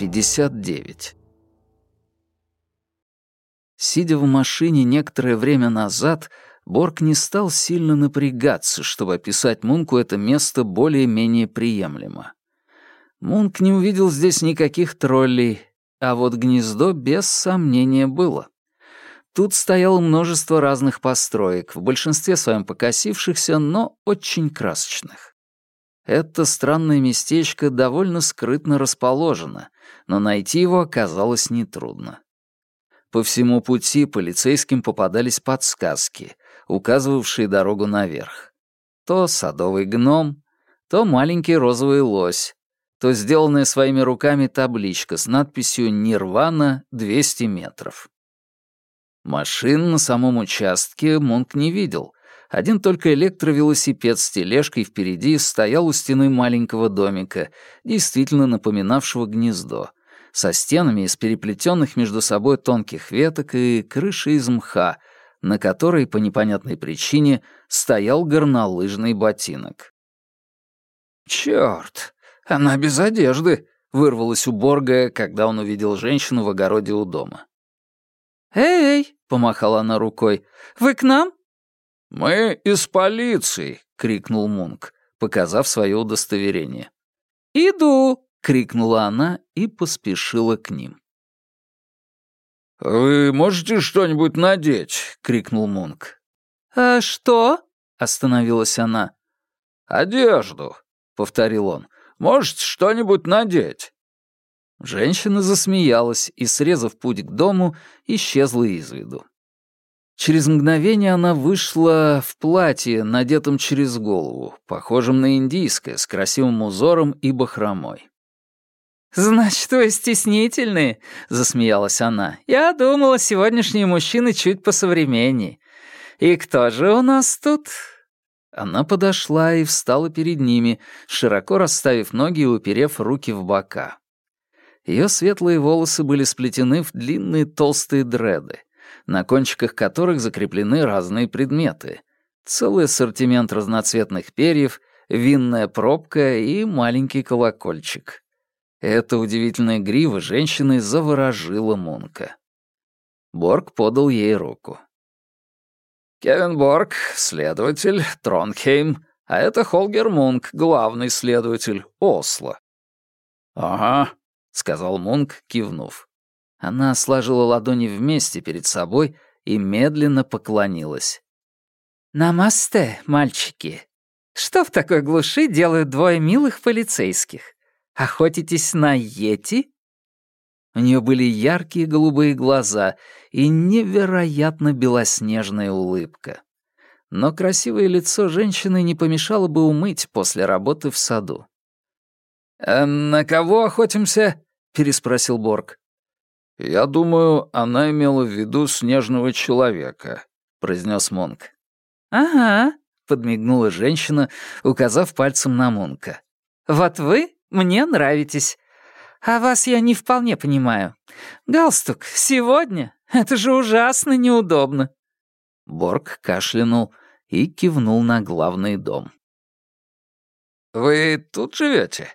59. Сидя в машине некоторое время назад, Борг не стал сильно напрягаться, чтобы описать Мунку это место более-менее приемлемо. Мунк не увидел здесь никаких троллей, а вот гнездо без сомнения было. Тут стояло множество разных построек, в большинстве своем покосившихся, но очень красочных. Это странное местечко довольно скрытно расположено, но найти его оказалось нетрудно. По всему пути полицейским попадались подсказки, указывавшие дорогу наверх. То садовый гном, то маленький розовый лось, то сделанная своими руками табличка с надписью «Нирвана 200 метров». Машин на самом участке Монк не видел. Один только электровелосипед с тележкой впереди стоял у стены маленького домика, действительно напоминавшего гнездо, со стенами из переплетенных между собой тонких веток и крышей из мха, на которой, по непонятной причине, стоял горнолыжный ботинок. «Чёрт, она без одежды!» — вырвалась у Борга, когда он увидел женщину в огороде у дома. «Эй!» — помахала она рукой. «Вы к нам?» «Мы из полиции!» — крикнул Мунк, показав свое удостоверение. «Иду!» — крикнула она и поспешила к ним. «Вы можете что-нибудь надеть?» — крикнул Мунк. «А что?» — остановилась она. «Одежду», — повторил он. «Можете что-нибудь надеть?» Женщина засмеялась и, срезав путь к дому, исчезла из виду. Через мгновение она вышла в платье, надетом через голову, похожем на индийское, с красивым узором и бахромой. «Значит, вы стеснительные?» — засмеялась она. «Я думала, сегодняшние мужчины чуть посовременнее. И кто же у нас тут?» Она подошла и встала перед ними, широко расставив ноги и уперев руки в бока. Ее светлые волосы были сплетены в длинные толстые дреды, на кончиках которых закреплены разные предметы. Целый ассортимент разноцветных перьев, винная пробка и маленький колокольчик. Эта удивительная грива женщины заворожила Мунка. Борг подал ей руку. «Кевин Борг, следователь, Тронхейм, а это Холгер Мунк, главный следователь, Осло». «Ага», — сказал Мунк, кивнув. Она сложила ладони вместе перед собой и медленно поклонилась. «Намасте, мальчики. Что в такой глуши делают двое милых полицейских? Охотитесь на Йети?» У нее были яркие голубые глаза и невероятно белоснежная улыбка. Но красивое лицо женщины не помешало бы умыть после работы в саду. «Э, «На кого охотимся?» — переспросил Борг. «Я думаю, она имела в виду снежного человека», — произнес Монк. «Ага», — подмигнула женщина, указав пальцем на Монка. «Вот вы мне нравитесь. А вас я не вполне понимаю. Галстук, сегодня? Это же ужасно неудобно». Борг кашлянул и кивнул на главный дом. «Вы тут живете?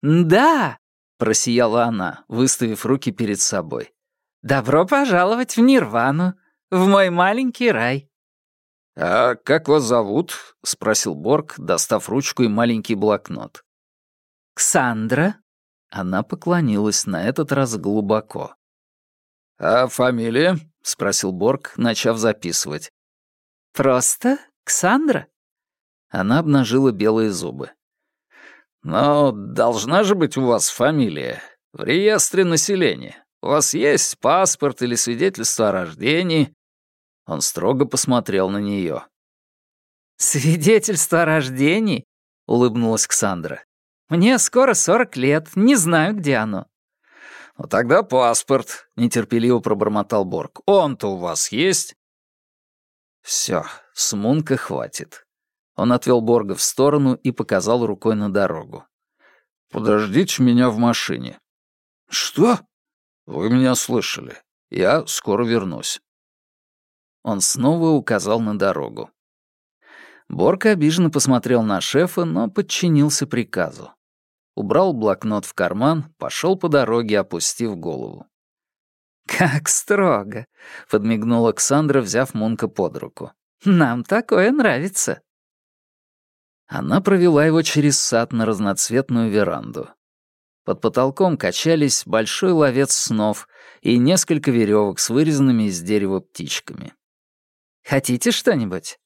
«Да», — просияла она, выставив руки перед собой. «Добро пожаловать в Нирвану, в мой маленький рай». «А как вас зовут?» — спросил Борг, достав ручку и маленький блокнот. «Ксандра?» Она поклонилась на этот раз глубоко. «А фамилия?» — спросил Борг, начав записывать. «Просто Ксандра?» Она обнажила белые зубы. «Но должна же быть у вас фамилия. В реестре населения. У вас есть паспорт или свидетельство о рождении?» Он строго посмотрел на нее. «Свидетельство о рождении?» — улыбнулась Ксандра. «Мне скоро сорок лет, не знаю, где оно». «Ну тогда паспорт», — нетерпеливо пробормотал Борг. «Он-то у вас есть?» Все, с Мунка хватит. Он отвел Борга в сторону и показал рукой на дорогу. «Подождите меня в машине». «Что?» «Вы меня слышали. Я скоро вернусь». Он снова указал на дорогу. Борг обиженно посмотрел на шефа, но подчинился приказу. убрал блокнот в карман, пошел по дороге, опустив голову. «Как строго!» — подмигнула Александра, взяв Мунка под руку. «Нам такое нравится». Она провела его через сад на разноцветную веранду. Под потолком качались большой ловец снов и несколько веревок с вырезанными из дерева птичками. «Хотите что-нибудь?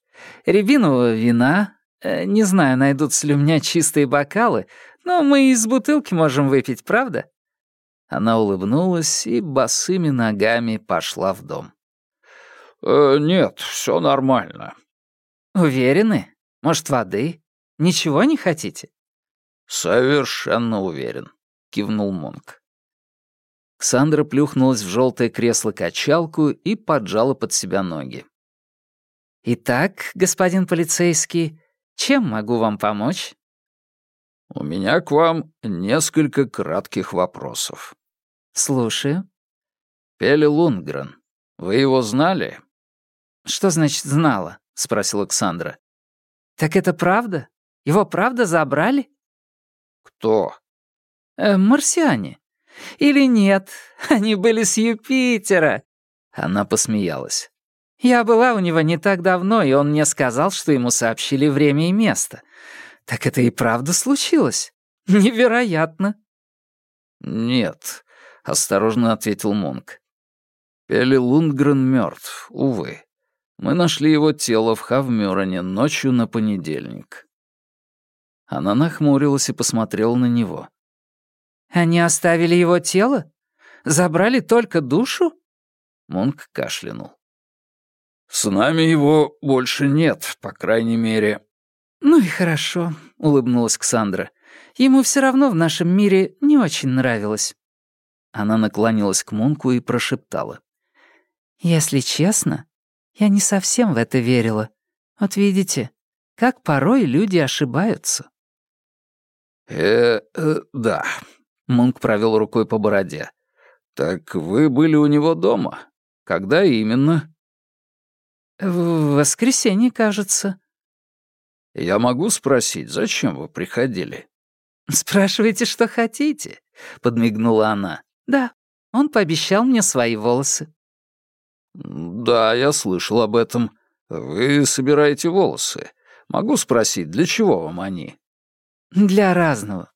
Рябинового вина? Э, не знаю, найдутся ли у меня чистые бокалы, но мы из бутылки можем выпить, правда?» Она улыбнулась и босыми ногами пошла в дом. «Э, «Нет, все нормально». «Уверены? Может, воды? Ничего не хотите?» «Совершенно уверен», — кивнул Монк. Ксандра плюхнулась в желтое кресло-качалку и поджала под себя ноги. «Итак, господин полицейский, чем могу вам помочь?» «У меня к вам несколько кратких вопросов». «Слушаю». «Пели Лунгрен. Вы его знали?» «Что значит «знала»?» — спросил Александра. «Так это правда? Его правда забрали?» «Кто?» э, «Марсиане. Или нет, они были с Юпитера». Она посмеялась. Я была у него не так давно, и он мне сказал, что ему сообщили время и место. Так это и правда случилось? Невероятно. Нет, осторожно ответил Мунк. Пели Лундгрен мертв, увы. Мы нашли его тело в Хавмюране ночью на понедельник. Она нахмурилась и посмотрела на него. «Они оставили его тело? Забрали только душу?» Мунк кашлянул. «С нами его больше нет, по крайней мере». «Ну и хорошо», — улыбнулась Ксандра. «Ему все равно в нашем мире не очень нравилось». Она наклонилась к Мунку и прошептала. «Если честно, я не совсем в это верила. Вот видите, как порой люди ошибаются». «Э, э да», — Мунк провел рукой по бороде. «Так вы были у него дома? Когда именно?» «В воскресенье, кажется». «Я могу спросить, зачем вы приходили?» «Спрашивайте, что хотите», — подмигнула она. «Да, он пообещал мне свои волосы». «Да, я слышал об этом. Вы собираете волосы. Могу спросить, для чего вам они?» «Для разного.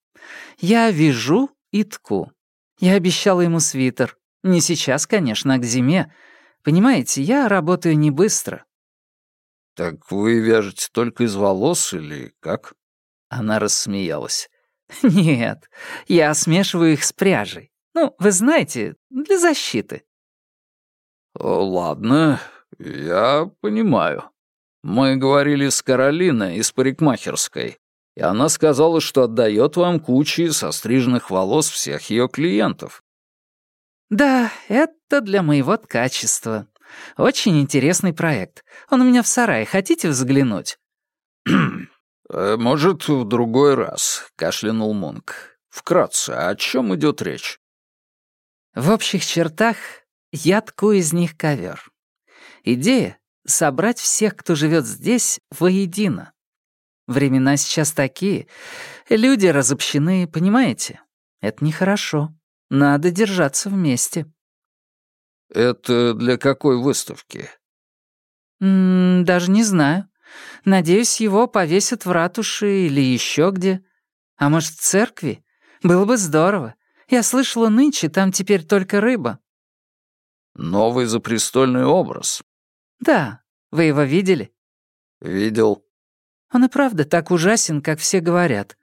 Я вяжу и тку. Я обещала ему свитер. Не сейчас, конечно, а к зиме. Понимаете, я работаю не быстро». «Так вы вяжете только из волос или как?» Она рассмеялась. «Нет, я смешиваю их с пряжей. Ну, вы знаете, для защиты». «Ладно, я понимаю. Мы говорили с Каролиной из парикмахерской, и она сказала, что отдает вам кучи состриженных волос всех ее клиентов. «Да, это для моего качества. Очень интересный проект. Он у меня в сарае. Хотите взглянуть?» Э, «Может, в другой раз», — кашлянул Мунк. «Вкратце, о чем идет речь?» «В общих чертах я тку из них ковер. Идея — собрать всех, кто живет здесь, воедино. Времена сейчас такие. Люди разобщены, понимаете? Это нехорошо. Надо держаться вместе». «Это для какой выставки?» М -м, «Даже не знаю. Надеюсь, его повесят в ратуше или еще где. А может, в церкви? Было бы здорово. Я слышала, нынче там теперь только рыба». «Новый запрестольный образ?» «Да. Вы его видели?» «Видел». «Он и правда так ужасен, как все говорят.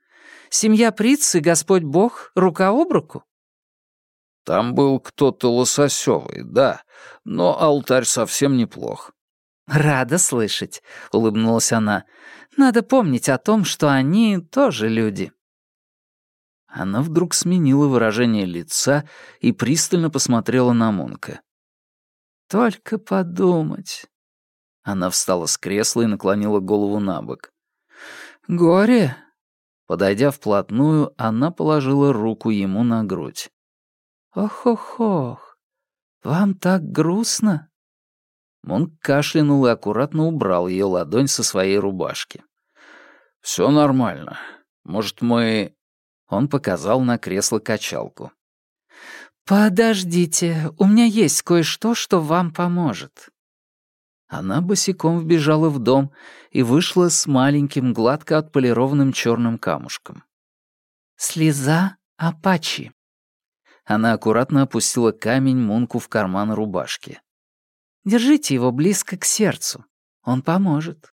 Семья Приц и Господь Бог рука об руку?» Там был кто-то лососёвый, да, но алтарь совсем неплох. «Рада слышать», — улыбнулась она. «Надо помнить о том, что они тоже люди». Она вдруг сменила выражение лица и пристально посмотрела на Мунка. «Только подумать». Она встала с кресла и наклонила голову на бок. «Горе?» Подойдя вплотную, она положила руку ему на грудь. «Ох-ох-ох, вам так грустно?» Монк кашлянул и аккуратно убрал ее ладонь со своей рубашки. «Все нормально. Может, мы...» Он показал на кресло-качалку. «Подождите, у меня есть кое-что, что вам поможет». Она босиком вбежала в дом и вышла с маленьким, гладко отполированным черным камушком. «Слеза Апачи». Она аккуратно опустила камень Мунку в карман рубашки. «Держите его близко к сердцу. Он поможет.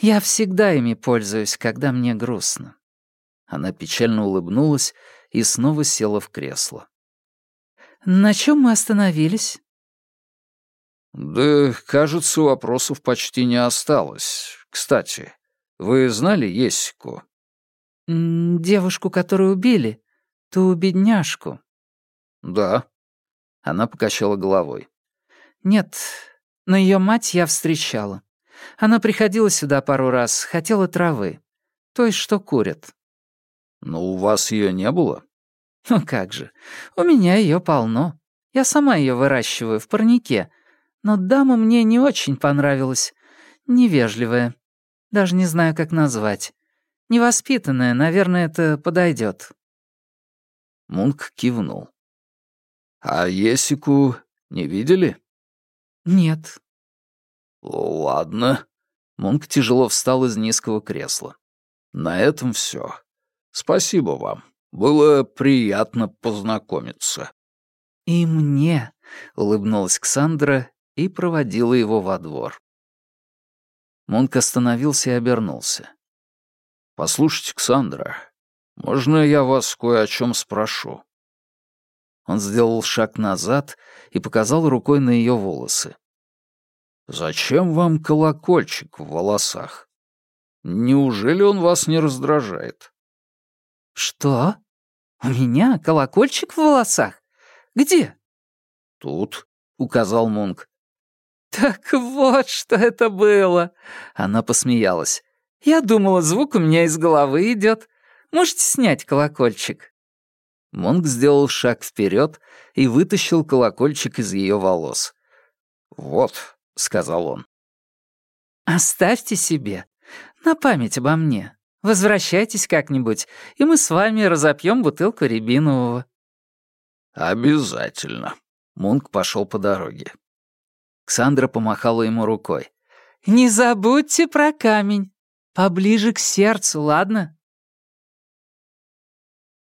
Я всегда ими пользуюсь, когда мне грустно». Она печально улыбнулась и снова села в кресло. На чем мы остановились? Да, кажется, вопросов почти не осталось. Кстати, вы знали Есику? Девушку, которую убили? Ту бедняжку? Да. Она покачала головой. Нет, но ее мать я встречала. Она приходила сюда пару раз, хотела травы. Той, что курят. Но у вас ее не было? Ну как же, у меня ее полно. Я сама ее выращиваю в парнике. Но дама мне не очень понравилась. Невежливая. Даже не знаю, как назвать. Невоспитанная, наверное, это подойдет. Мунк кивнул. «А Есику не видели?» «Нет». «Ладно». Мунк тяжело встал из низкого кресла. «На этом все. Спасибо вам». Было приятно познакомиться». «И мне», — улыбнулась Ксандра и проводила его во двор. Мунк остановился и обернулся. «Послушайте, Ксандра, можно я вас кое о чем спрошу?» Он сделал шаг назад и показал рукой на ее волосы. «Зачем вам колокольчик в волосах? Неужели он вас не раздражает?» «Что? У меня колокольчик в волосах? Где?» «Тут», — указал Мунк. «Так вот, что это было!» Она посмеялась. «Я думала, звук у меня из головы идет. Можете снять колокольчик?» Мунк сделал шаг вперед и вытащил колокольчик из ее волос. «Вот», — сказал он. «Оставьте себе. На память обо мне. Возвращайтесь как-нибудь, и мы с вами разопьем бутылку рябинового». «Обязательно». Мунк пошел по дороге. Ксандра помахала ему рукой. «Не забудьте про камень. Поближе к сердцу, ладно?»